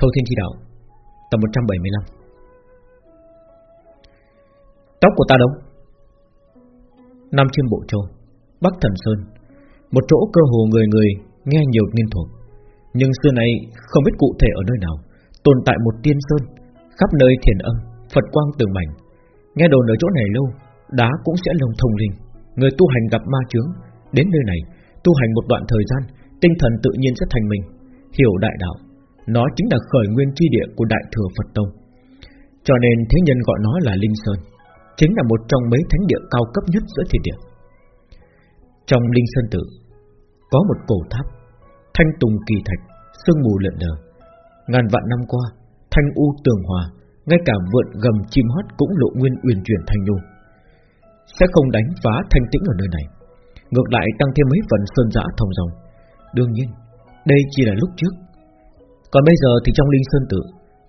Thâu Thiên Chi Đạo Tập 175 Tóc của ta đâu? Nam trên Bộ Châu Bắc Thần Sơn Một chỗ cơ hồ người người nghe nhiều nghiên thuộc. Nhưng xưa nay không biết cụ thể ở nơi nào Tồn tại một tiên sơn Khắp nơi thiền âm, Phật quang tường mảnh. Nghe đồn ở chỗ này lâu Đá cũng sẽ lồng thông linh. Người tu hành gặp ma chướng Đến nơi này tu hành một đoạn thời gian Tinh thần tự nhiên sẽ thành mình. Hiểu đại đạo. Nó chính là khởi nguyên tri địa của Đại Thừa Phật Tông. Cho nên thế nhân gọi nó là Linh Sơn, Chính là một trong mấy thánh địa cao cấp nhất giữa thiên địa. Trong Linh Sơn Tự Có một cổ tháp, Thanh tùng kỳ thạch, Sương mù lượn lờ. Ngàn vạn năm qua, Thanh u tường hòa, Ngay cả vượn gầm chim hót cũng lộ nguyên uyển chuyển thanh nhu Sẽ không đánh phá thanh tĩnh ở nơi này, Ngược lại tăng thêm mấy phần sơn dã thông dòng. Đương nhiên, Đây chỉ là lúc trước còn bây giờ thì trong linh sơn tự,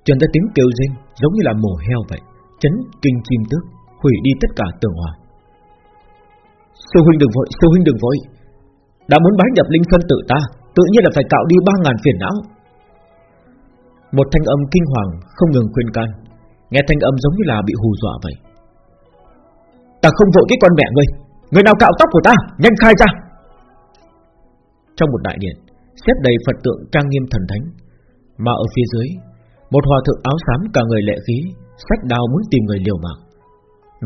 Truyền ra tiếng kêu rên giống như là mổ heo vậy, Chấn kinh chim tước, Hủy đi tất cả tường hòa. Sư huynh đừng vội, Sư huynh đừng vội. Đã muốn bái nhập linh sơn tự ta, Tự nhiên là phải cạo đi ba ngàn phiền não. Một thanh âm kinh hoàng Không ngừng khuyên can, Nghe thanh âm giống như là bị hù dọa vậy. Ta không vội cái con mẹ ngươi, Người nào cạo tóc của ta, Nhanh khai ra. Trong một đại điện, Xếp đầy Phật tượng trang nghiêm thần thánh mà ở phía dưới, Một hòa thượng áo xám cả người lệ khí, Sách đao muốn tìm người liều mạng.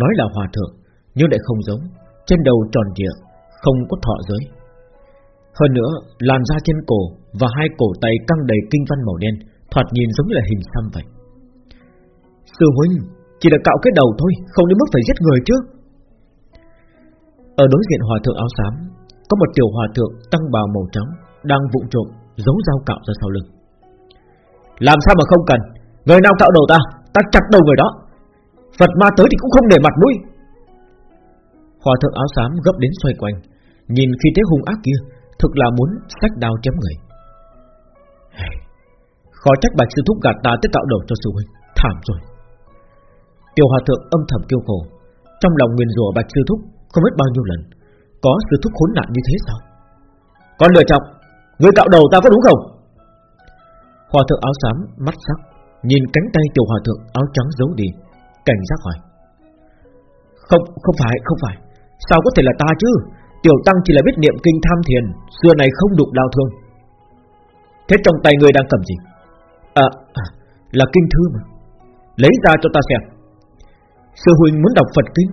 Nói là hòa thượng, Nhưng lại không giống, Trên đầu tròn trịa Không có thọ giới. Hơn nữa, làn da trên cổ Và hai cổ tay căng đầy kinh văn màu đen, Thoạt nhìn giống như là hình xăm vậy. Sư huynh, Chỉ là cạo cái đầu thôi, Không đến mức phải giết người chứ? Ở đối diện hòa thượng áo xám, Có một tiểu hòa thượng tăng bào màu trắng Đang vụng trộm, giấu dao cạo ra sau lưng. Làm sao mà không cần? Người nào cạo đầu ta Ta chặt đầu người đó. Phật ma tới thì cũng không để mặt mũi. Hòa thượng áo xám gấp đến xoay quanh, Nhìn khi thế hung ác kia, Thực là muốn sách đao chém người. Khó trách bạch sư thúc gạt ta tới tạo đầu cho sư huynh, Thảm rồi. Tiểu hòa thượng âm thầm kêu khổ, Trong lòng nguyền rủa bạch sư thúc không biết bao nhiêu lần, Có sư thúc khốn nạn như thế sao? Con lừa chọc, Người cạo đầu ta có đúng không? Hòa thượng áo xám mắt sắc Nhìn cánh tay tiểu hòa thượng áo trắng giấu đi Cảnh giác hỏi. Không không phải không phải. Sao có thể là ta chứ? Tiểu tăng chỉ là biết niệm kinh tham thiền Xưa này không đụng đau thương. Thế trong tay người đang cầm gì? À, à là kinh thư mà. Lấy ra cho ta xem. Sư huynh muốn đọc Phật kinh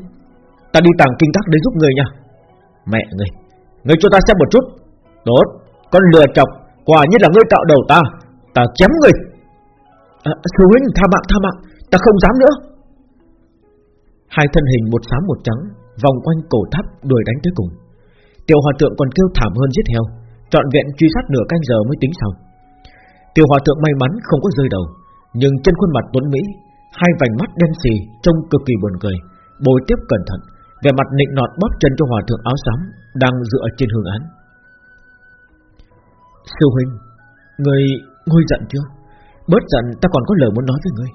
Ta đi tàng kinh các để giúp người nha. Mẹ người Người cho ta xem một chút. Tốt Con lừa chọc Quả như là ngươi cạo đầu ta. Ta chém người. À, Sư huynh tha mạng tha mạng. Ta không dám nữa. Hai thân hình một xám một trắng Vòng quanh cổ tháp đuổi đánh tới cùng. Tiểu hòa thượng còn kêu thảm hơn giết heo Trọn vẹn truy sát nửa canh giờ mới tính xong. Tiểu hòa thượng may mắn không có rơi đầu Nhưng trên khuôn mặt tuấn Mỹ Hai vành mắt đen xì Trông cực kỳ buồn cười. Bồi tiếp cẩn thận về mặt nịnh nọt bóp chân cho hòa thượng áo xám Đang dựa trên hương án. Sư huynh Người ngôi giận chưa? Bớt giận ta còn có lời muốn nói với ngươi.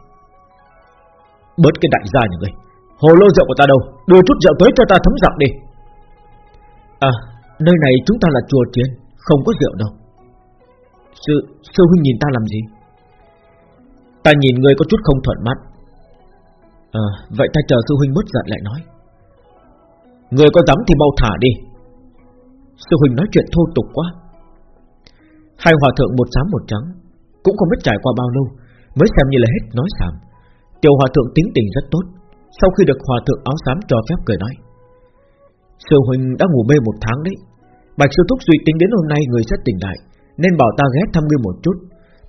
Bớt cái đại gia nhà ngươi. Hồ lô rượu của ta đâu? Đưa chút rượu tới cho ta thấm giặc đi. À nơi này chúng ta là chùa chiến Không có rượu đâu. Sư, sư huynh nhìn ta làm gì? Ta nhìn ngươi có chút không thuận mắt. À vậy ta chờ sư huynh bớt giận lại nói. Người có dám thì mau thả đi. Sư huynh nói chuyện thô tục quá. Hai hòa thượng một xám một trắng Cũng không biết trải qua bao lâu Mới xem như là hết nói sàm Tiểu hòa thượng tính tình rất tốt Sau khi được hòa thượng áo xám cho phép cười nói. Sư huynh đã ngủ mê một tháng đấy Bạch sư thúc suy tính đến hôm nay người sẽ tỉnh lại Nên bảo ta ghé thăm ngươi một chút.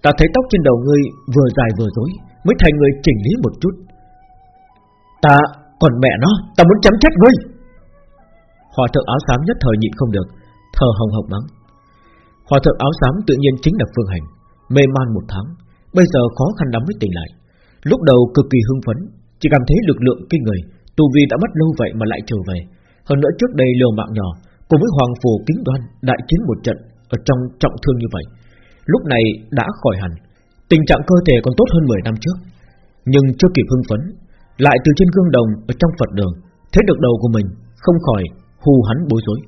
Ta thấy tóc trên đầu ngươi vừa dài vừa rối Mới thành người chỉnh lý một chút. Ta, còn mẹ nó Ta muốn chấm chết ngươi. Hòa thượng áo xám nhất thời nhịn không được Thờ hồng hộc mắng. Hòa thượng áo xám tự nhiên chính là Phương Hành, Mê man một tháng, Bây giờ khó khăn lắm mới tỉnh lại. Lúc đầu cực kỳ hưng phấn, Chỉ cảm thấy lực lượng kinh người, Tu vi đã mất lâu vậy mà lại trở về. Hơn nữa trước đây liều mạng nhỏ, Cùng với Hoàng Phù kính đoan đại chiến một trận Ở trong trọng thương như vậy. Lúc này đã khỏi hẳn, Tình trạng cơ thể còn tốt hơn 10 năm trước. Nhưng chưa kịp hưng phấn, Lại từ trên gương đồng ở trong Phật đường, Thấy được đầu của mình Không khỏi hù hắn bối rối.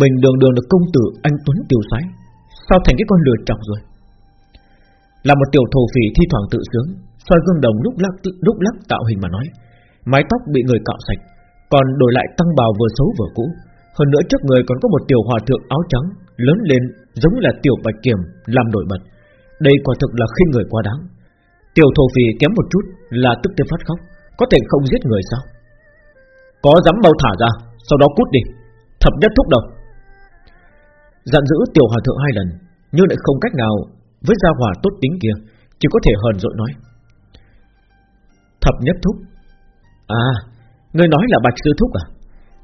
Mình đường đường được công tử anh Tuấn tiêu sái, sao thành cái con lừa chọc rồi? Là một tiểu thổ phỉ thi thoảng tự sướng soi gương đồng lúc lắc lúc lắc tạo hình mà nói Mái tóc bị người cạo sạch Còn đổi lại tăng bào vừa xấu vừa cũ. Hơn nữa trước người còn có một tiểu hòa thượng áo trắng Lớn lên giống là tiểu bạch kiểm Làm nổi bật. Đây quả thực là khinh người quá đáng. Tiểu thổ phỉ kém một chút là tức tiêu phát khóc Có thể không giết người sao? Có dám mau thả ra Sau đó cút đi. Thập nhất thúc đầu Dặn dữ tiểu hòa thượng hai lần Nhưng lại không cách nào Với gia hòa tốt tính kia Chỉ có thể hờn dội nói. Thập nhất thúc. À người nói là bạch sư thúc à?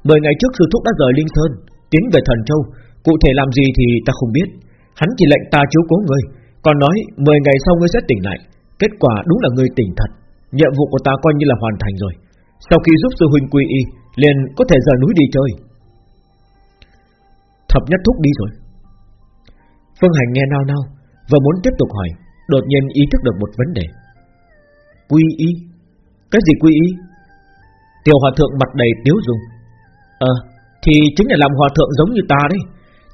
Mười ngày trước sư thúc đã rời Linh Sơn Tiến về Thần Châu. Cụ thể làm gì thì ta không biết. Hắn chỉ lệnh ta chiếu cố người, Còn nói mười ngày sau ngươi sẽ tỉnh lại. Kết quả đúng là ngươi tỉnh thật. Nhiệm vụ của ta coi như là hoàn thành rồi. Sau khi giúp sư huynh quy y Liền có thể rời núi đi chơi. Thập nhất thúc đi rồi. Phương Hành nghe nao nao Và muốn tiếp tục hỏi, Đột nhiên ý thức được một vấn đề. Quy y? Cái gì quy y? Tiểu hòa thượng mặt đầy tiếu dung. Ờ Thì chính là làm hòa thượng giống như ta đấy.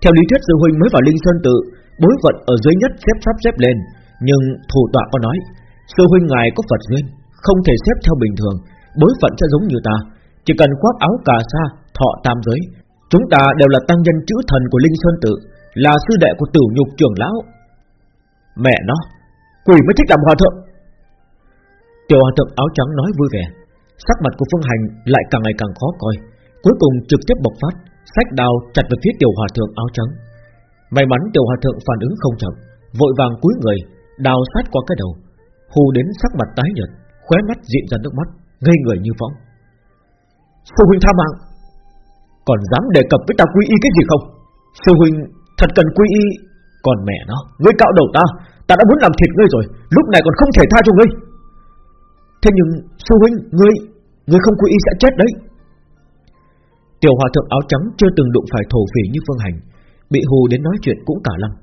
Theo lý thuyết, sư huynh mới vào Linh Sơn tự, Bối phận ở dưới nhất xếp sắp xếp lên. Nhưng thủ tọa có nói, Sư huynh ngài có Phật duyên, Không thể xếp theo bình thường, Bối phận sẽ giống như ta. Chỉ cần khoác áo cà sa, Thọ tam giới Chúng ta đều là tăng nhân chữ thần của Linh Sơn tự Là sư đệ của tử nhục trưởng lão. Mẹ nó, Quỷ mới thích làm hòa thượng. Tiểu hòa thượng áo trắng nói vui vẻ, Sắc mặt của Phương Hành lại càng ngày càng khó coi, Cuối cùng trực tiếp bộc phát Sách đào chặt về phía tiểu hòa thượng áo trắng. May mắn tiểu hòa thượng phản ứng không chậm, Vội vàng cúi người, Đào sát qua cái đầu, Hù đến sắc mặt tái nhợt, Khóe mắt diện ra nước mắt, Ngây người như phóng phụ huynh tha mạng. Còn dám đề cập với ta quy y cái gì không? Sư huynh, thật cần quy y. Còn mẹ nó, Ngươi cạo đầu ta Ta đã muốn làm thịt ngươi rồi, Lúc này còn không thể tha cho ngươi. Thế nhưng, sư huynh, Ngươi Ngươi không quy y sẽ chết đấy. Tiểu hòa thượng áo trắng chưa từng đụng phải thổ phỉ như Phương Hành, Bị hù đến nói chuyện cũng cả lăng.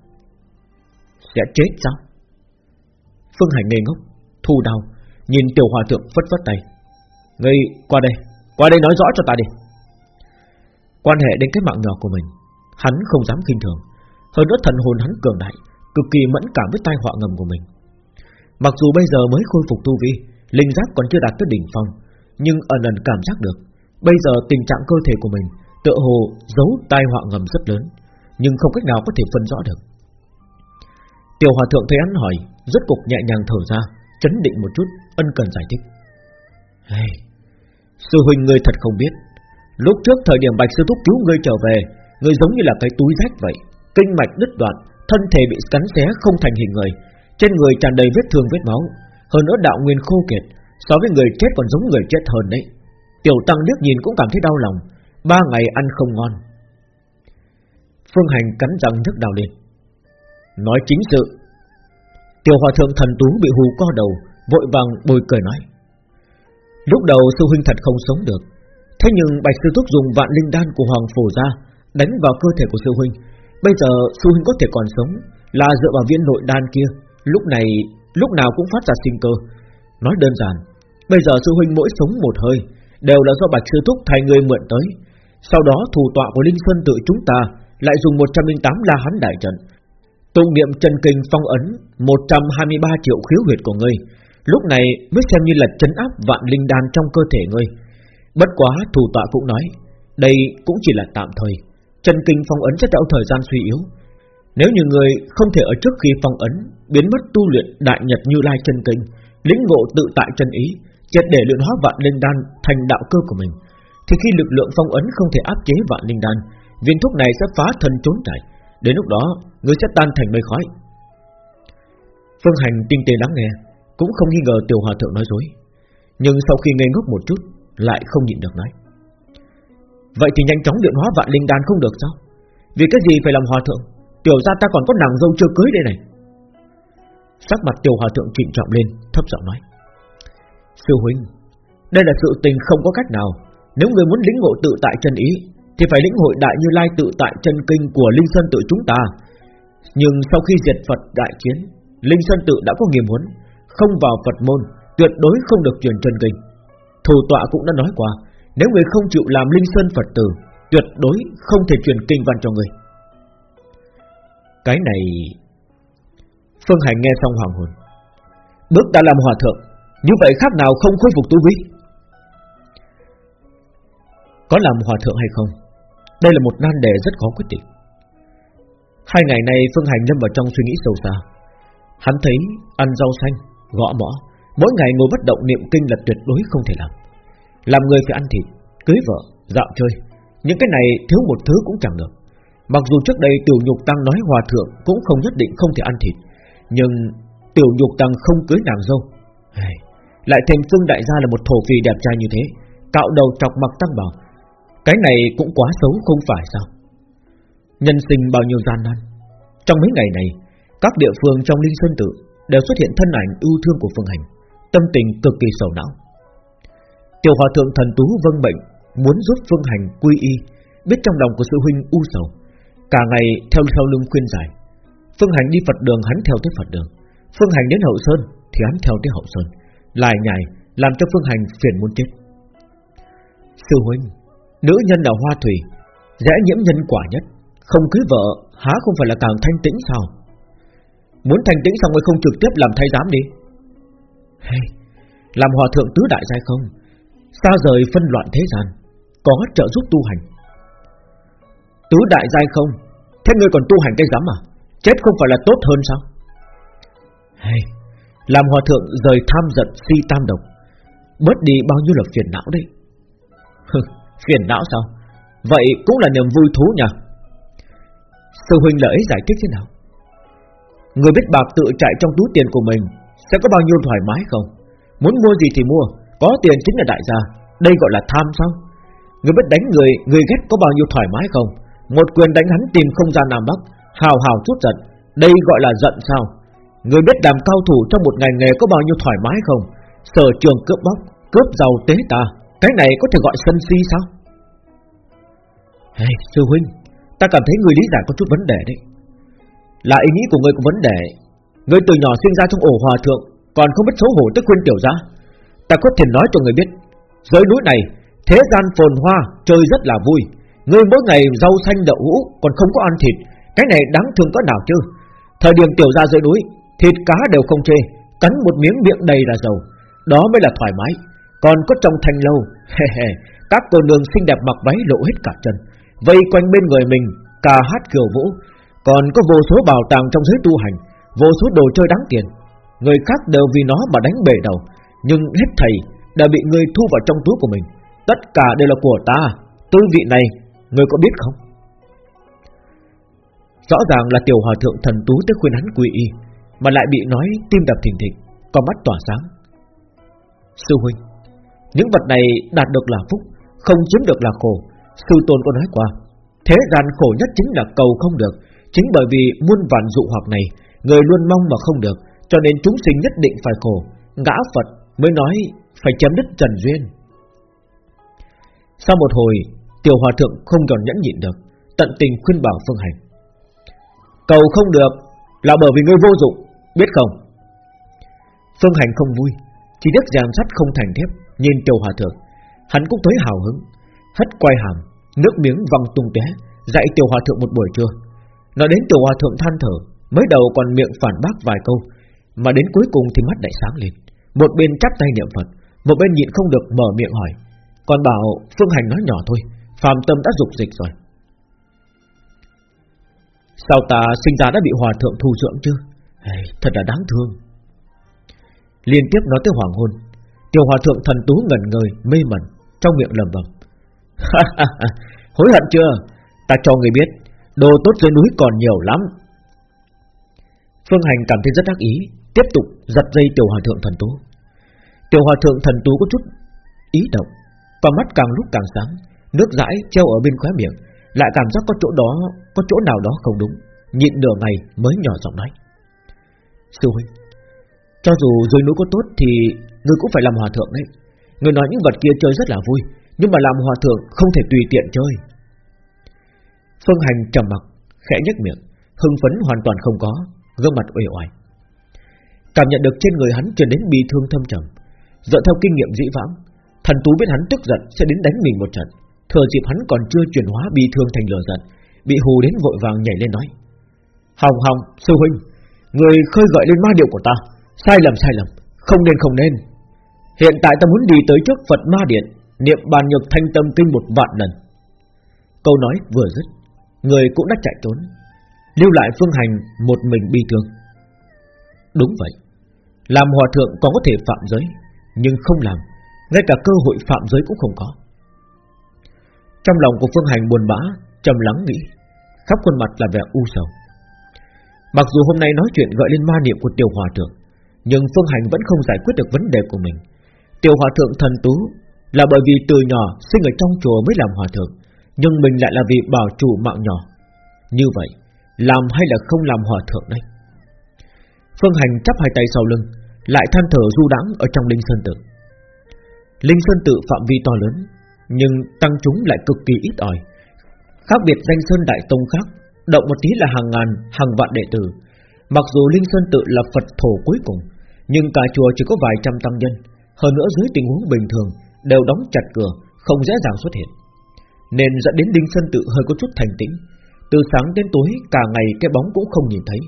Sẽ chết sao? Phương Hành ngây ngốc, Thu đau, Nhìn tiểu hòa thượng phất phất tay. Ngươi, qua đây Qua đây nói rõ cho ta đi. Quan hệ đến cái mạng nhỏ của mình. Hắn không dám kinh thường. Hơn nữa thần hồn hắn cường đại Cực kỳ mẫn cảm với tai họa ngầm của mình. Mặc dù bây giờ mới khôi phục tu vi Linh giác còn chưa đạt tới đỉnh phong Nhưng ẩn ẩn cảm giác được Bây giờ tình trạng cơ thể của mình Tựa hồ giấu tai họa ngầm rất lớn Nhưng không cách nào có thể phân rõ được. Tiểu hòa thượng thấy hắn hỏi Rất cục nhẹ nhàng thở ra Chấn định một chút ân cần giải thích. Hey, Sư huynh ngươi thật không biết Lúc trước thời điểm bạch sư thúc cứu ngươi trở về Ngươi giống như là cái túi rách vậy. Kinh mạch đứt đoạn, Thân thể bị cắn xé không thành hình người. Trên người tràn đầy vết thương, vết máu. Hơn nữa đạo nguyên khô kiệt, So với người chết còn giống người chết hơn đấy. Tiểu tăng nước nhìn cũng cảm thấy đau lòng. Ba ngày ăn không ngon. Phương Hành cắn răng nhức đào lên. Nói chính sự. Tiểu hòa thượng thần tú bị hù co đầu, Vội vàng bồi cười nói. Lúc đầu sư huynh thật không sống được. Thế nhưng bạch sư thúc dùng vạn linh đan của hoàng phổ ra, Đánh vào cơ thể của sư huynh. Bây giờ sư huynh có thể còn sống, Là dựa vào viên nội đan kia, Lúc này, lúc nào cũng phát ra sinh cơ. Nói đơn giản, Bây giờ sư huynh mỗi sống một hơi, Đều là do bạch sư thúc thay người mượn tới. Sau đó thủ tọa của Linh Xuân tự chúng ta Lại dùng 108 la hán đại trận. Tụng niệm chân kinh phong ấn 123 triệu khiếu huyệt của ngươi. Lúc này mới xem như là chấn áp vạn linh đan trong cơ thể ngươi. Bất quá thủ tọa cũng nói, Đây cũng chỉ là tạm thời. Chân kinh phong ấn sẽ tạo thời gian suy yếu. Nếu như người không thể ở trước khi phong ấn, Biến mất tu luyện đại nhật như lai chân kinh, Lĩnh ngộ tự tại chân ý, Triệt để luyện hóa vạn linh đan thành đạo cơ của mình, Thì khi lực lượng phong ấn không thể áp chế vạn linh đan, Viên thuốc này sẽ phá thân trốn chạy. Đến lúc đó, Người sẽ tan thành mây khói. Phương Hành tinh tế lắng nghe, Cũng không nghi ngờ tiểu hòa thượng nói dối. Nhưng sau khi ngây ngốc một chút lại không nhịn được nói. Vậy thì nhanh chóng luyện hóa vạn linh đan không được sao? Vì cái gì phải làm hòa thượng? Tiểu ra ta còn có nàng dâu chưa cưới đây này. Sắc mặt tiểu hòa thượng trịnh trọng lên, Thấp giọng nói. Sư huynh, Đây là sự tình không có cách nào. Nếu người muốn lĩnh ngộ tự tại chân ý, Thì phải lĩnh hội đại như lai tự tại chân kinh Của Linh Sơn tự chúng ta. Nhưng sau khi diệt Phật đại chiến, Linh Sơn tự đã có nghiêm huấn, Không vào Phật môn, Tuyệt đối không được truyền chân kinh. Thủ tọa cũng đã nói qua Nếu người không chịu làm Linh Sơn Phật tử Tuyệt đối không thể truyền kinh văn cho người. Cái này Phương Hành nghe xong hoàng hồn. Bước đã làm hòa thượng Như vậy khác nào không khôi phục tu vi? Có làm hòa thượng hay không? Đây là một nan đề rất khó quyết định. Hai ngày nay Phương Hành lâm vào trong suy nghĩ sâu xa. Hắn thấy ăn rau xanh, gõ mõ Mỗi ngày ngồi bất động niệm kinh là tuyệt đối không thể làm. Làm người phải ăn thịt, cưới vợ, dạo chơi. Những cái này thiếu một thứ cũng chẳng được. Mặc dù trước đây tiểu nhục tăng nói hòa thượng Cũng không nhất định không thể ăn thịt Nhưng tiểu nhục tăng không cưới nàng dâu. Lại thêm Phương Đại Gia là một thổ phì đẹp trai như thế Cạo đầu chọc mặc tăng bảo Cái này cũng quá xấu không phải sao? Nhân sinh bao nhiêu gian nan. Trong mấy ngày này Các địa phương trong Linh Sơn Tự Đều xuất hiện thân ảnh ưu thương của Phương Hành. Tâm tình cực kỳ sầu não. Tiểu hòa thượng thần tú vâng bệnh, Muốn giúp Phương Hành quy y, Biết trong lòng của sư huynh u sầu. Cả ngày theo sau lưng khuyên giải, Phương Hành đi Phật đường hắn theo tới Phật đường. Phương Hành đến Hậu Sơn Thì hắn theo tới Hậu Sơn, Lại nhảy làm cho Phương Hành phiền muốn chết. Sư huynh, Nữ nhân là hoa thủy, Dễ nhiễm nhân quả nhất, Không cưới vợ, há không phải là càng thanh tĩnh sao? Muốn thanh tĩnh xong rồi không trực tiếp làm thay giám đi hey, Làm hòa thượng tứ đại giai không? Xa rời phân loạn thế gian Có trợ giúp tu hành. Tứ đại giai không? Thế ngươi còn tu hành cái giám à? Chết không phải là tốt hơn sao? Hey, Làm hòa thượng rời tham giận si tam độc Bớt đi bao nhiêu là phiền não đấy. Phiền não sao? Vậy cũng là niềm vui thú nhỉ Sư huynh lợi giải thích thế nào? Người biết bạc tự chạy trong túi tiền của mình sẽ có bao nhiêu thoải mái không? Muốn mua gì thì mua Có tiền chính là đại gia. Đây gọi là tham sao? Người biết đánh người Người ghét có bao nhiêu thoải mái không? Một quyền đánh hắn tìm không gian Nam Bắc Hào hào chút giận. Đây gọi là giận sao? Người biết làm cao thủ trong một ngành nghề có bao nhiêu thoải mái không? Sở trường cướp bóc Cướp giàu tế ta. Cái này có thể gọi sân si sao? Hey, Sư huynh Ta cảm thấy người lý giải có chút vấn đề đấy. Là ý nghĩ của người có vấn đề Người từ nhỏ sinh ra trong ổ hòa thượng, Còn không biết xấu hổ tức khuyên tiểu gia Ta có thể nói cho người biết, Dưới núi này, Thế gian phồn hoa Chơi rất là vui. Người mỗi ngày rau xanh đậu hũ, Còn không có ăn thịt. Cái này đáng thương có nào chứ? Thời điểm tiểu ra dưới núi, Thịt cá đều không chê, Cắn một miếng miệng đầy là dầu. Đó mới là thoải mái. Còn có trong thành lâu Các cô nương xinh đẹp mặc váy lộ hết cả chân, Vây quanh bên người mình, Ca hát kiều vũ. Còn có vô số bảo tàng trong giới tu hành Vô số đồ chơi đáng tiền. Người khác đều vì nó mà đánh bể đầu. Nhưng hết thầy đã bị người thu vào trong túi của mình. Tất cả đều là của ta. Tư vị này, Người có biết không? Rõ ràng là tiểu hòa thượng thần tú tới khuyên hắn quy y, Mà lại bị nói tim đập thình thịch Con mắt tỏa sáng. Sư huynh, Những vật này đạt được là phúc, Không chiếm được là khổ. Sư tôn có nói qua, Thế gian khổ nhất chính là cầu không được. Chính bởi vì muôn vạn dụ hoặc này Người luôn mong mà không được, Cho nên chúng sinh nhất định phải khổ. Ngã Phật mới nói Phải chém đứt trần duyên. Sau một hồi, Tiểu Hòa Thượng không còn nhẫn nhịn được, Tận tình khuyên bảo Phương Hành. Cầu không được Là bởi vì ngươi vô dụng, Biết không? Phương Hành không vui, Chỉ biết giam sắt không thành thép, Nhìn Tiểu Hòa Thượng. Hắn cũng thấy hào hứng, Hất quay hàm, Nước miếng văng tung té Dạy Tiểu Hòa Thượng một buổi trưa. Nói đến Tiểu Hòa Thượng than thở Mới đầu còn miệng phản bác vài câu Mà đến cuối cùng thì mắt đại sáng lên. Một bên chắp tay niệm Phật Một bên nhịn không được mở miệng hỏi. Còn bảo Phương Hành nói nhỏ thôi Phạm tâm đã dục dịch rồi. Sao ta sinh ra đã bị hòa thượng thu dưỡng chứ? Hey, Thật là đáng thương. Liên tiếp nói tới hoàng hôn Tiểu hòa thượng thần tú ngẩn người Mê mẩn trong miệng lầm bầm Hối hận chưa? Ta cho người biết Đồ tốt dưới núi còn nhiều lắm Phương Hành cảm thấy rất đắc ý, Tiếp tục giật dây tiểu hòa thượng thần tú. Tiểu hòa thượng thần tú có chút ý động, Và mắt càng lúc càng sáng, Nước dãi treo ở bên khóe miệng, Lại cảm giác có chỗ đó, Có chỗ nào đó không đúng, Nhịn nửa ngày mới nhỏ giọng nói. Sư huynh, Cho dù dưới núi có tốt thì Ngươi cũng phải làm hòa thượng đấy. Ngươi nói những vật kia chơi rất là vui, Nhưng mà làm hòa thượng không thể tùy tiện chơi. Phương Hành trầm mặc, Khẽ nhếch miệng, Hưng phấn hoàn toàn không có gương mặt uể oải. Cảm nhận được trên người hắn truyền đến bi thương thâm trầm, dựa theo kinh nghiệm dĩ vãng, thần tú biết hắn tức giận sẽ đến đánh mình một trận, thừa dịp hắn còn chưa chuyển hóa bi thương thành lửa giận, bị hù đến vội vàng nhảy lên nói: "Hồng Hồng, sư huynh, Người khơi gợi lên ma điệu của ta. Sai lầm sai lầm Không nên không nên. Hiện tại ta muốn đi tới trước Phật ma điện Niệm bàn nhược thanh tâm kinh một vạn lần. Câu nói vừa dứt Người cũng đã chạy trốn. Lưu lại phương hành một mình bi thương. Đúng vậy, Làm hòa thượng còn có thể phạm giới, Nhưng không làm, Ngay cả cơ hội phạm giới cũng không có. Trong lòng của phương hành buồn bã, trầm lắng nghĩ, Khắp khuôn mặt là vẻ u sầu. Mặc dù hôm nay nói chuyện gợi lên ma niệm của tiểu hòa thượng, Nhưng phương hành vẫn không giải quyết được vấn đề của mình. Tiểu hòa thượng thần tú Là bởi vì từ nhỏ sinh ở trong chùa mới làm hòa thượng, Nhưng mình lại là vì bảo chủ mạng nhỏ. Như vậy làm hay là không làm hòa thượng đây? Phương hành chắp hai tay sau lưng Lại than thở du đãng ở trong Linh Sơn Tự. Linh Sơn Tự phạm vi to lớn Nhưng tăng chúng lại cực kỳ ít ỏi. Khác biệt danh Sơn Đại Tông khác Động một tí là hàng ngàn, hàng vạn đệ tử. Mặc dù Linh Sơn Tự là Phật thổ cuối cùng Nhưng cả chùa chỉ có vài trăm tăng nhân. Hơn nữa dưới tình huống bình thường Đều đóng chặt cửa Không dễ dàng xuất hiện. Nên dẫn đến Linh Sơn Tự hơi có chút thành tĩnh. Từ sáng đến tối, cả ngày cái bóng cũng không nhìn thấy.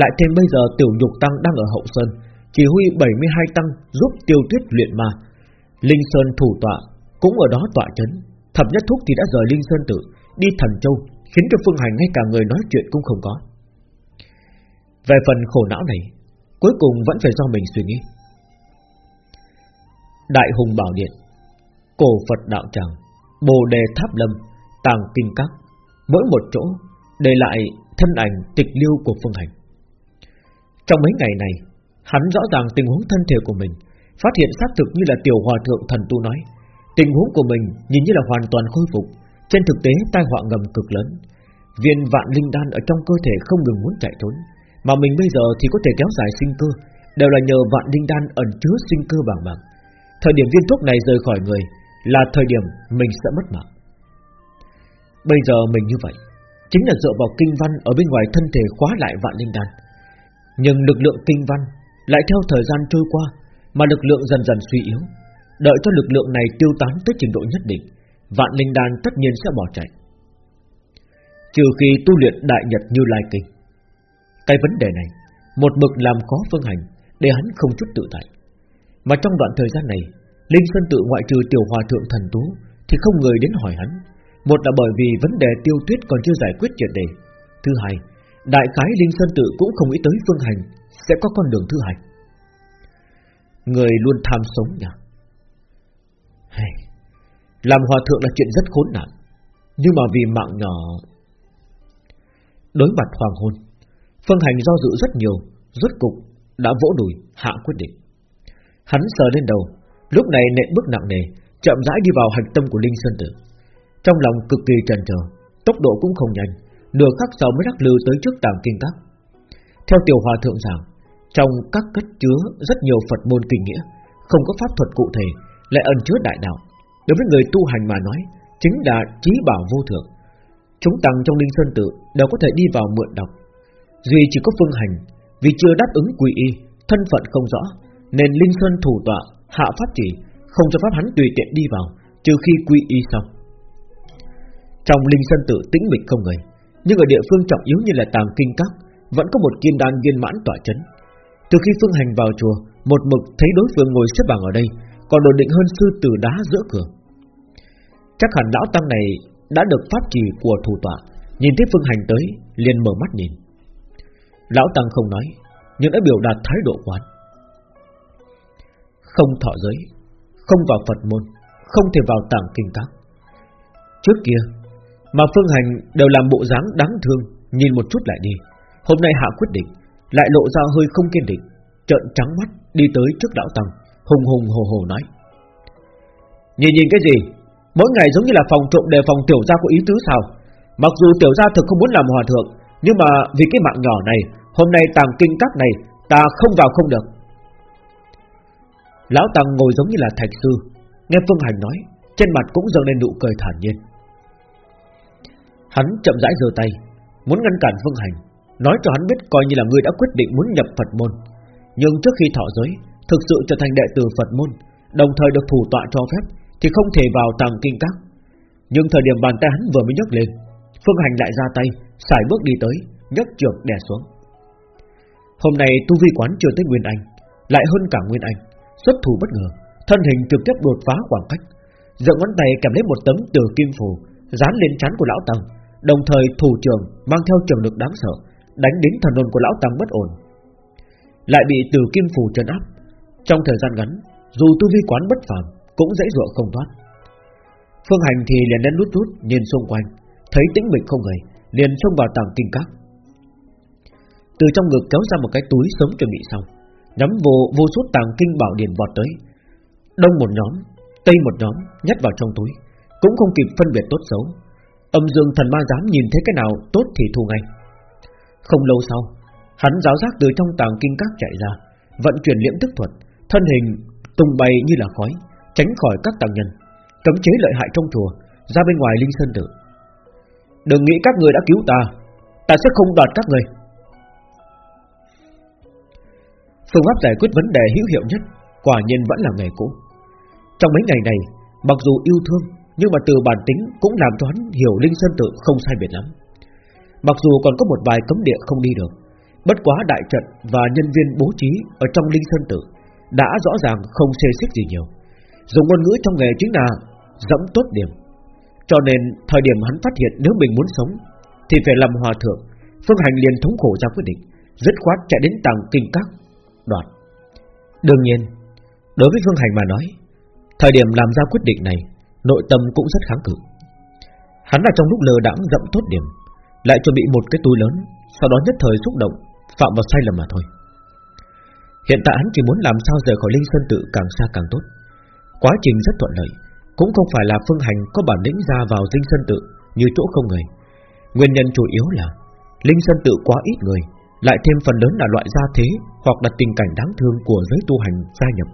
Lại thêm bây giờ Tiểu Nhục Tăng đang ở Hậu Sơn, Chỉ huy 72 tăng giúp tiêu tuyết luyện ma. Linh Sơn thủ tọa Cũng ở đó tọa chấn. Thập nhất thúc thì đã rời Linh Sơn Tự Đi Thần Châu, Khiến cho Phương Hành ngay cả người nói chuyện cũng không có. Về phần khổ não này, Cuối cùng vẫn phải do mình suy nghĩ. Đại Hùng Bảo Điện, Cổ Phật Đạo Tràng, Bồ Đề Tháp Lâm, Tàng Kinh Các. Mỗi một chỗ để lại thân ảnh tịch lưu của Phương Hành. Trong mấy ngày này, Hắn rõ ràng tình huống thân thể của mình, Phát hiện xác thực như là tiểu hòa thượng thần tu nói. Tình huống của mình nhìn như là hoàn toàn khôi phục, trên thực tế tai họa ngầm cực lớn. Viên vạn linh đan ở trong cơ thể không ngừng muốn chạy trốn, Mà mình bây giờ thì có thể kéo dài sinh cơ, Đều là nhờ vạn linh đan ẩn chứa sinh cơ bằng bằng Thời điểm viên thuốc này rời khỏi người Là thời điểm mình sẽ mất mạng. Bây giờ mình như vậy, Chính là dựa vào kinh văn Ở bên ngoài thân thể khóa lại vạn linh đan. Nhưng lực lượng kinh văn Lại theo thời gian trôi qua Mà lực lượng dần dần suy yếu. Đợi cho lực lượng này tiêu tán tới trình độ nhất định, Vạn linh đan tất nhiên sẽ bỏ chạy. Trừ khi tu luyện đại nhật như lai kinh. Cái vấn đề này, Một mực làm khó phương hành Để hắn không chút tự tại. Mà trong đoạn thời gian này, Linh Sơn tự ngoại trừ tiểu hòa thượng thần tú Thì không người đến hỏi hắn một là bởi vì vấn đề tiêu tuyết còn chưa giải quyết triệt đề. Thứ hai Đại khái Linh Sơn tự cũng không nghĩ tới phương hành Sẽ có con đường thứ hai. Người luôn tham sống nhỉ? Hey, làm hòa thượng là chuyện rất khốn nạn. Nhưng mà vì mạng nhỏ Đối mặt hoàng hôn Phương Hành do dự rất nhiều Rốt cục đã vỗ đùi hạ quyết định. Hắn sờ lên đầu Lúc này nện bước nặng nề Chậm rãi đi vào hạch tâm của Linh Sơn Tử trong lòng cực kỳ trần chờ Tốc độ cũng không nhanh, Nửa khắc sau mới đắc lư tới trước tàng kinh các. Theo tiểu hòa thượng giảng, Trong các cất chứa rất nhiều Phật môn kinh nghĩa, Không có pháp thuật cụ thể, Lại ẩn chứa đại đạo. Đối với người tu hành mà nói, Chính là trí bảo vô thượng. Chúng tăng trong Linh Sơn Tự đều có thể đi vào mượn đọc. Duy chỉ có phương hành, Vì chưa đáp ứng quy y, Thân phận không rõ, Nên Linh Sơn thủ tọa, hạ pháp chỉ, Không cho pháp hắn tùy tiện đi vào, Trừ khi quy y xong. Trong Linh Sơn Tự tĩnh mịch không người Nhưng ở địa phương trọng yếu như là Tàng Kinh Các Vẫn có một kim đan viên mãn tỏa chấn Từ khi phương hành vào chùa Một mực thấy đối phương ngồi xếp bằng ở đây còn ổn định hơn sư tử đá giữa cửa. Chắc hẳn lão tăng này đã được pháp trì của thủ tọa, nhìn thấy phương hành tới, liền mở mắt nhìn. Lão tăng không nói, nhưng đã biểu đạt thái độ quán. Không thọ giới, không vào Phật môn, không thể vào tàng kinh các. Trước kia, mà phương hành đều làm bộ dáng đáng thương, nhìn một chút lại đi. Hôm nay hạ quyết định, lại lộ ra hơi không kiên định, trợn trắng mắt đi tới trước đạo tăng hùng hùng hồ hồ nói. Nhìn nhìn cái gì? Mỗi ngày giống như là phòng trộm đề phòng tiểu gia có ý tứ sao? Mặc dù tiểu gia thực không muốn làm hòa thượng Nhưng mà vì cái mạng nhỏ này Hôm nay tàng kinh các này Ta không vào không được. Lão Tăng ngồi giống như là thạch sư Nghe Phương Hành nói Trên mặt cũng dâng lên nụ cười thản nhiên. Hắn chậm rãi giơ tay Muốn ngăn cản Phương Hành Nói cho hắn biết coi như là người đã quyết định muốn nhập Phật môn Nhưng trước khi thọ giới thực sự trở thành đệ tử Phật môn, đồng thời được thủ tọa cho phép, thì không thể vào tàng kinh các. Nhưng thời điểm bàn tay hắn vừa mới nhấc lên, Phương Hành lại ra tay, xài bước đi tới, nhấc trượt đè xuống. Hôm nay tu vi quán chưa tới Nguyên Anh Lại hơn cả Nguyên Anh Xuất thủ bất ngờ Thân hình trực tiếp đột phá khoảng cách giơ ngón tay kèm lấy một tấm từ kim phù dán lên chắn của lão tầng đồng thời thủ trưởng mang theo trường lực đáng sợ, đánh đến thần hồn của lão tăng bất ổn. Lại bị từ kim phù trấn áp. Trong thời gian ngắn, dù tu vi quán bất phàm, cũng dễ dụa không thoát. Phương hành thì liền đến lút lút nhìn xung quanh, thấy tĩnh mịch không người liền xông vào tàng kinh các. Từ trong ngực kéo ra một cái túi sớm chuẩn bị xong, nhắm vô vô số tàng kinh bảo điển vọt tới. Đông một nhóm, tây một nhóm nhét vào trong túi, cũng không kịp phân biệt tốt xấu âm dương thần ma dám nhìn thấy cái nào tốt thì thu ngay. Không lâu sau, hắn giáo giác từ trong tàng kinh các chạy ra, vận chuyển liễm tức thuật, thân hình tung bay như là khói, tránh khỏi các tàng nhân, cấm chế lợi hại trong chùa, ra bên ngoài linh sơn tử. Đừng nghĩ các người đã cứu ta ta sẽ không đoạt các người. Phương pháp giải quyết vấn đề hữu hiệu nhất quả nhiên vẫn là nghề cũ. Trong mấy ngày này, mặc dù yêu thương nhưng mà từ bản tính cũng làm cho hắn hiểu linh sơn tự không sai biệt lắm. Mặc dù còn có một vài cấm địa không đi được, bất quá đại trận và nhân viên bố trí ở trong linh sơn tự đã rõ ràng không xê xích gì nhiều. Dùng ngôn ngữ trong nghề chính là dẫm tốt điểm. Cho nên thời điểm hắn phát hiện nếu mình muốn sống, thì phải làm hòa thượng, phương hành liền thống khổ ra quyết định, dứt khoát chạy đến tàng kinh các đoạt đương nhiên, đối với phương hành mà nói, Thời điểm làm ra quyết định này Nội tâm cũng rất kháng cự. Hắn là trong lúc lờ đãng dậm tốt điểm, Lại chuẩn bị một cái túi lớn, Sau đó nhất thời xúc động, Phạm vào sai lầm mà thôi. Hiện tại hắn chỉ muốn làm sao rời khỏi Linh Sơn Tự càng xa càng tốt. Quá trình rất thuận lợi, Cũng không phải là phương hành có bản lĩnh ra vào Linh Sơn Tự Như chỗ không người. Nguyên nhân chủ yếu là, Linh Sơn Tự quá ít người, Lại thêm phần lớn là loại gia thế Hoặc là tình cảnh đáng thương của giới tu hành gia nhập.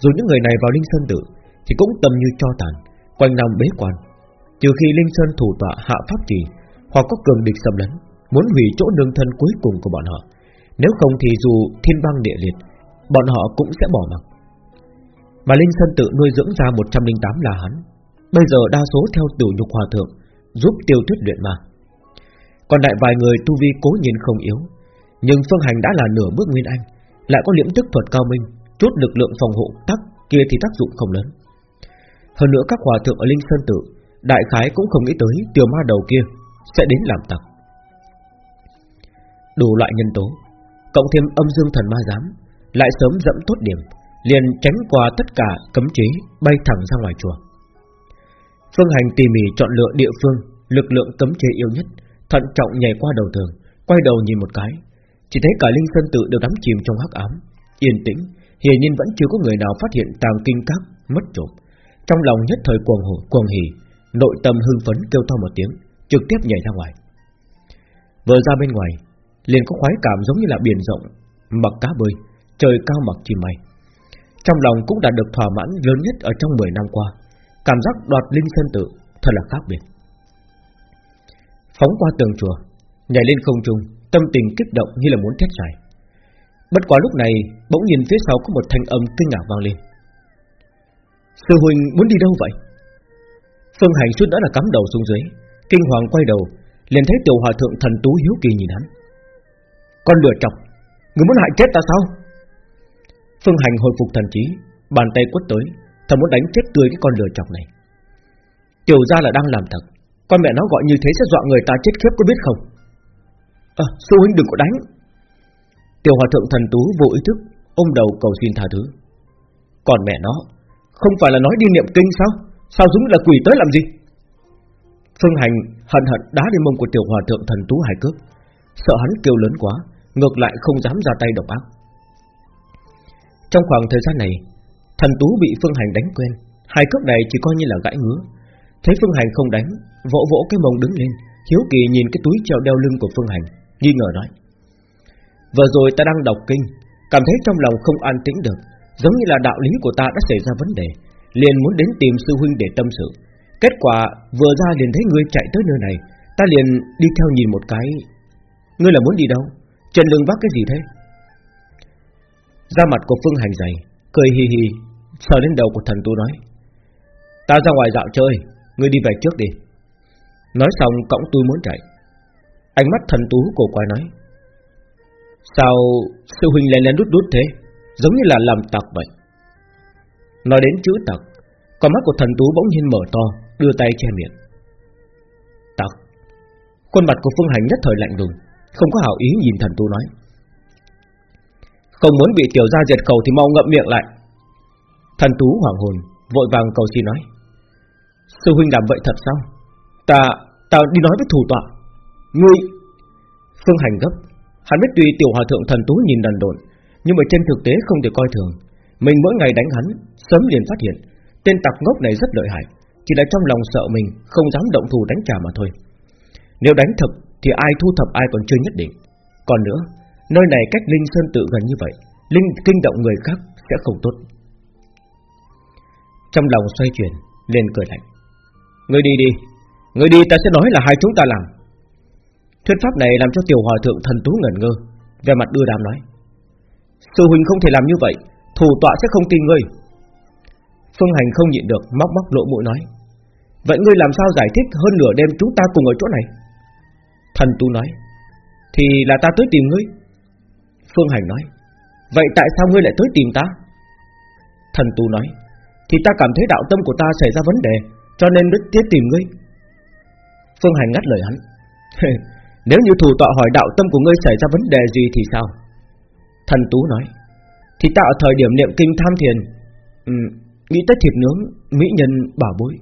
Dù những người này vào Linh Sơn Tự thì cũng tâm như cho tàn, Quanh năm bế quan. Trừ khi Linh Sơn thủ tọa hạ pháp trì, Hoặc có cường địch xâm lấn, Muốn hủy chỗ nương thân cuối cùng của bọn họ. Nếu không thì dù thiên băng địa liệt, Bọn họ cũng sẽ bỏ mặc. Mà Linh Sơn tự nuôi dưỡng ra 108 là hắn, Bây giờ đa số theo tiểu nhục hòa thượng, Giúp tiêu tuyết luyện mà Còn đại vài người tu vi cố nhiên không yếu, Nhưng phương hành đã là nửa bước nguyên anh, Lại có liễm tức thuật cao minh, chút lực lượng phòng hộ tắc kia thì tác dụng không lớn. Hơn nữa các hòa thượng ở Linh Sơn Tự, đại khái cũng không nghĩ tới tiểu ma đầu kia sẽ đến làm tặc. Đủ loại nhân tố, cộng thêm âm dương thần ma giám, lại sớm dẫm tốt điểm, liền tránh qua tất cả cấm chế, bay thẳng ra ngoài chùa. Phương Hành tỉ mỉ chọn lựa địa phương, lực lượng cấm chế yêu nhất, thận trọng nhảy qua đầu tường, quay đầu nhìn một cái, chỉ thấy cả Linh Sơn Tự đều đắm chìm trong hắc ám, yên tĩnh, Hiển nhiên vẫn chưa có người nào phát hiện tàng kinh các mất trộm trong lòng nhất thời cuồng hổ, cuồng hỉ, Nội tâm hưng phấn kêu to một tiếng, Trực tiếp nhảy ra ngoài. Vừa ra bên ngoài, liền có khoái cảm giống như là biển rộng, Mặc cá bơi, Trời cao mặc chim mây Trong lòng cũng đã được thỏa mãn lớn nhất ở trong 10 năm qua, Cảm giác đoạt linh sơn tự Thật là khác biệt. Phóng qua tường chùa, Nhảy lên không trung, Tâm tình kích động như là muốn thét dài. Bất quá lúc này, Bỗng nhìn phía sau có một thanh âm kinh ngạc vang lên. Sư huynh muốn đi đâu vậy? Phương Hành suốt đã là cắm đầu xuống dưới. Kinh hoàng quay đầu, liền thấy tiểu hòa thượng thần tú hiếu kỳ nhìn hắn. Con lừa chọc, Người muốn hại chết ta sao? Phương Hành hồi phục thần trí, Bàn tay quất tới Thầm muốn đánh chết tươi cái con lừa chọc này. Tiểu ra là đang làm thật, Con mẹ nó gọi như thế sẽ dọa người ta chết khiếp có biết không? À sư huynh đừng có đánh. Tiểu hòa thượng thần tú vô ý thức, Ôm đầu cầu xin tha thứ. Còn mẹ nó không phải là nói đi niệm kinh sao? Sao dũng là quỷ tới làm gì? Phương Hành hận hận đá lên mông của tiểu hòa thượng thần tú hải Cước, Sợ hắn kêu lớn quá Ngược lại không dám ra tay độc ác. Trong khoảng thời gian này Thần tú bị Phương Hành đánh quen Hai cước này chỉ coi như là gãi ngứa. Thấy Phương Hành không đánh Vỗ vỗ cái mông đứng lên Hiếu kỳ nhìn cái túi treo đeo lưng của Phương Hành Nghi ngờ nói. Vừa rồi ta đang đọc kinh Cảm thấy trong lòng không an tĩnh được Giống như là đạo lý của ta đã xảy ra vấn đề, Liền muốn đến tìm sư huynh để tâm sự. Kết quả vừa ra liền thấy ngươi chạy tới nơi này, Ta liền đi theo nhìn một cái. Ngươi là muốn đi đâu? Trần lưng vác cái gì thế? Ra mặt của Phương Hành dày, Cười hì hì, Sờ lên đầu của thần tu nói, Ta ra ngoài dạo chơi, Ngươi đi về trước đi. Nói xong, cõng tôi muốn chạy. Ánh mắt thần tú cổ quái nói, Sao sư huynh lại lên đút đút thế? Giống như là làm tặc vậy. Nói đến chữ tặc Con mắt của thần tú bỗng nhiên mở to Đưa tay che miệng. Tặc? Khuôn mặt của Phương Hành nhất thời lạnh lùng Không có hảo ý nhìn thần tú nói. Không muốn bị tiểu gia diệt cầu Thì mau ngậm miệng lại. Thần tú hoảng hồn Vội vàng cầu xin nói. Sư huynh làm vậy thật sao? Ta, ta đi nói với thủ tọa. Ngươi! Phương Hành gấp Hắn biết tuy tiểu hòa thượng thần tú nhìn đần độn nhưng mà trên thực tế không thể coi thường. Mình mỗi ngày đánh hắn, Sớm liền phát hiện. Tên tặc ngốc này rất lợi hại, Chỉ là trong lòng sợ mình, Không dám động thủ đánh trả mà thôi. Nếu đánh thật thì ai thu thập ai còn chưa nhất định. Còn nữa, Nơi này cách Linh Sơn tự gần như vậy, Linh kinh động người khác sẽ không tốt. Trong lòng xoay chuyển, liền cười lạnh. Người đi đi Người đi ta sẽ nói là hai chúng ta làm. Thuyết pháp này làm cho tiểu hòa thượng thần tú ngẩn ngơ Về mặt đưa đám nói. Sư huynh không thể làm như vậy Thủ tọa sẽ không tin ngươi. Phương hành không nhịn được, Móc móc lỗ mũi nói, Vậy ngươi làm sao giải thích hơn nửa đêm chúng ta cùng ở chỗ này? Thần tu nói, Thì là ta tới tìm ngươi. Phương hành nói, Vậy tại sao ngươi lại tới tìm ta? Thần tu nói, Thì ta cảm thấy đạo tâm của ta xảy ra vấn đề, Cho nên mới tiếp tìm ngươi. Phương hành ngắt lời hắn Nếu như thủ tọa hỏi đạo tâm của ngươi xảy ra vấn đề gì thì sao? Thần Tú nói, Thì tạo thời điểm niệm kinh tham thiền ừ, Nghĩ tới thịt nướng, Mỹ nhân bảo bối.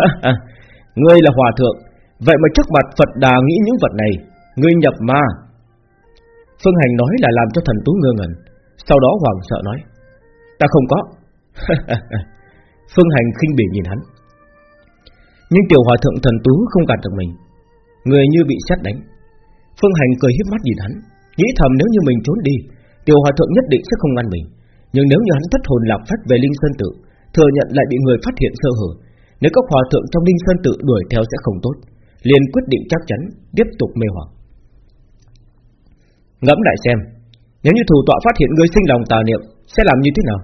Ngươi là hòa thượng, Vậy mà trước mặt Phật đà nghĩ những vật này, Ngươi nhập ma. Phương Hành nói là làm cho thần Tú ngơ ngẩn, Sau đó hoàng sợ nói, Ta không có. Phương Hành khinh bỉ nhìn hắn. Nhưng tiểu hòa thượng thần Tú không gạt được mình, Người như bị xét đánh. Phương Hành cười hiếp mắt nhìn hắn. Nghĩ thầm nếu như mình trốn đi, Tiểu hòa thượng nhất định sẽ không ngăn mình. Nhưng nếu như hắn thất hồn lạc phách về Linh Sơn Tự, Thừa nhận lại bị người phát hiện sơ hở, Nếu các hòa thượng trong Linh Sơn Tự đuổi theo sẽ không tốt, liền quyết định chắc chắn, Tiếp tục mê hoặc. Ngẫm lại xem, Nếu như thủ tọa phát hiện người sinh lòng tà niệm, Sẽ làm như thế nào?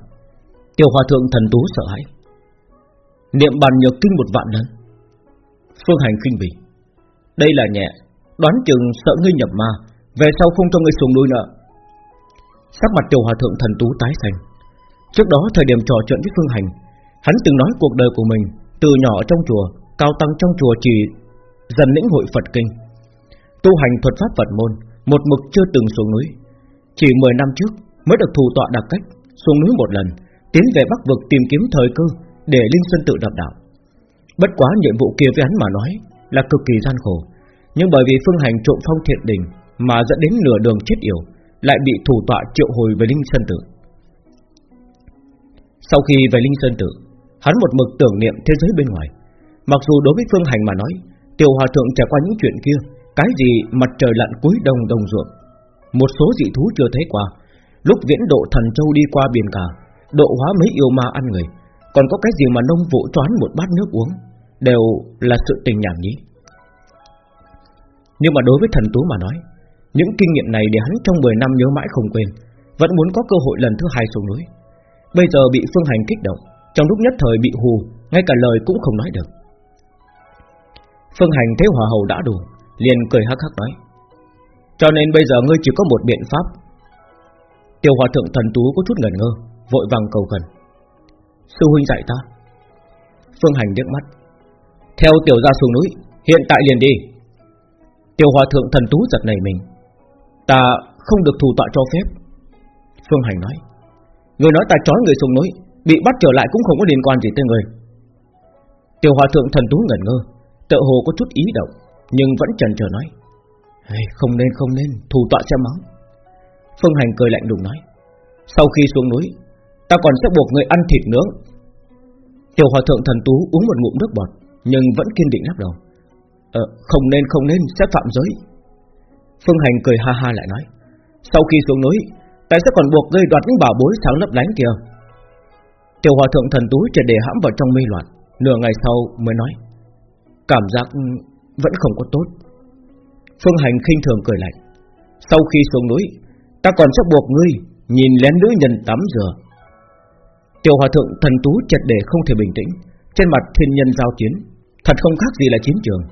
Tiểu hòa thượng thần tú sợ hãi. Niệm bàn nhược kinh một vạn lần. Phương hành khinh bỉ. Đây là nhẹ, Đoán chừng sợ ngươi nhập ma về sau không cho người xuống núi nữa. Sắc mặt tiểu hòa thượng thần tú tái xanh. Trước đó thời điểm trò chuyện với Phương Hành, Hắn từng nói cuộc đời của mình Từ nhỏ trong chùa, Cao tăng trong chùa chỉ dần lĩnh hội Phật Kinh. Tu hành thuật pháp Phật môn, Một mực chưa từng xuống núi. Chỉ 10 năm trước mới được thù tọa đặc cách, Xuống núi một lần, Tiến về Bắc Vực tìm kiếm thời cơ Để Linh Xuân tự đập đạo. Bất quá nhiệm vụ kia với hắn mà nói là cực kỳ gian khổ. Nhưng bởi vì phương hành trộm phong thiện đình mà dẫn đến nửa đường chết yểu, Lại bị thủ tọa triệu hồi về Linh Sơn Tử. Sau khi về Linh Sơn Tử, Hắn một mực tưởng niệm thế giới bên ngoài. Mặc dù đối với phương hành mà nói, Tiểu Hòa Thượng trải qua những chuyện kia, Cái gì mặt trời lặn cuối đồng đồng ruộng. Một số dị thú chưa thấy qua. Lúc viễn độ thần châu đi qua biển cả, Độ hóa mấy yêu ma ăn người, Còn có cái gì mà nông vụ toán một bát nước uống, Đều là sự tình nhảm nhí. Nhưng mà đối với thần tú mà nói những kinh nghiệm này để hắn trong 10 năm nhớ mãi không quên, Vẫn muốn có cơ hội lần thứ hai xuống núi. Bây giờ bị phương hành kích động, Trong lúc nhất thời bị hù, Ngay cả lời cũng không nói được. Phương hành thấy hòa hầu đã đủ, Liền cười hắc hắc nói, Cho nên bây giờ ngươi chỉ có một biện pháp. Tiêu hòa thượng thần tú có chút ngẩn ngơ, Vội vàng cầu khẩn: Sư huynh dạy ta. Phương hành điếc mắt, theo tiểu gia xuống núi, Hiện tại liền đi. Tiểu hòa thượng thần tú giật nảy mình Ta không được thủ tọa cho phép Phương Hành nói Người nói ta trói người xuống núi Bị bắt trở lại cũng không có liên quan gì tới người Tiểu hòa thượng thần tú ngẩn ngơ Tự hồ có chút ý động Nhưng vẫn chần chờ nói hey, Không nên không nên Thủ tọa sẽ mắng Phương Hành cười lạnh đùng nói Sau khi xuống núi Ta còn sẽ buộc người ăn thịt nướng Tiểu hòa thượng thần tú uống một ngụm nước bọt nhưng vẫn kiên định lắc đầu. Ờ, không nên không nên sẽ phạm giới. Phương Hành cười ha ha lại nói, sau khi xuống núi, ta sẽ còn buộc ngươi đoạt những bảo bối sáng lấp lánh kia. Tiểu hòa thượng thần tú triệt để hãm vào trong mê loạn, nửa ngày sau mới nói, cảm giác vẫn không có tốt. Phương Hành khinh thường cười lạnh, sau khi xuống núi, ta còn sẽ buộc ngươi nhìn lén nữ nhân tắm rửa. Tiểu hòa thượng thần tú triệt để không thể bình tĩnh, trên mặt thiên nhân giao chiến, Thật không khác gì là chiến trường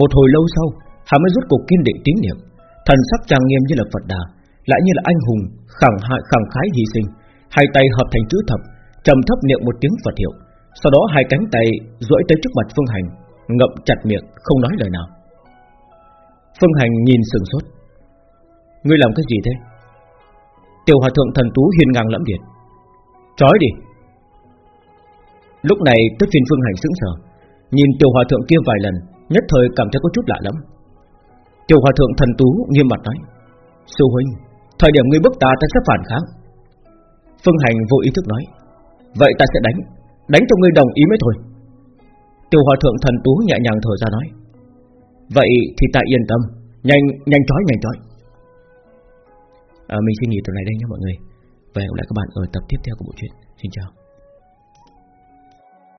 Một hồi lâu sau Hắn mới rút cuộc kiên định tín niệm Thần sắc trang nghiêm như là Phật đà Lại như là anh hùng khẳng, hại khẳng khái hy sinh. Hai tay hợp thành chữ thập trầm thấp niệm một tiếng Phật hiệu. Sau đó hai cánh tay duỗi tới trước mặt Phương Hành Ngậm chặt miệng không nói lời nào. Phương Hành nhìn sừng sốt. Ngươi làm cái gì thế? Tiểu hòa thượng thần tú hiên ngang lẫm liệt. Trói đi. Lúc này tất phiên Phương Hành sững sờ Nhìn tiểu hòa thượng kia vài lần Nhất thời cảm thấy có chút lạ lắm. Tiểu hòa thượng thần tú nghiêm mặt nói Sư huynh Thời điểm ngươi bức ta ta sẽ phản kháng. Phương Hành vô ý thức nói Vậy ta sẽ đánh Đánh cho ngươi đồng ý mới thôi. Tiểu hòa thượng thần tú nhẹ nhàng thở ra nói Vậy thì ta yên tâm Nhanh nhanh chói nhanh chói à, Mình xin nghỉ tuần này đây nha mọi người. Và hẹn gặp lại các bạn ở tập tiếp theo của bộ truyện. Xin chào.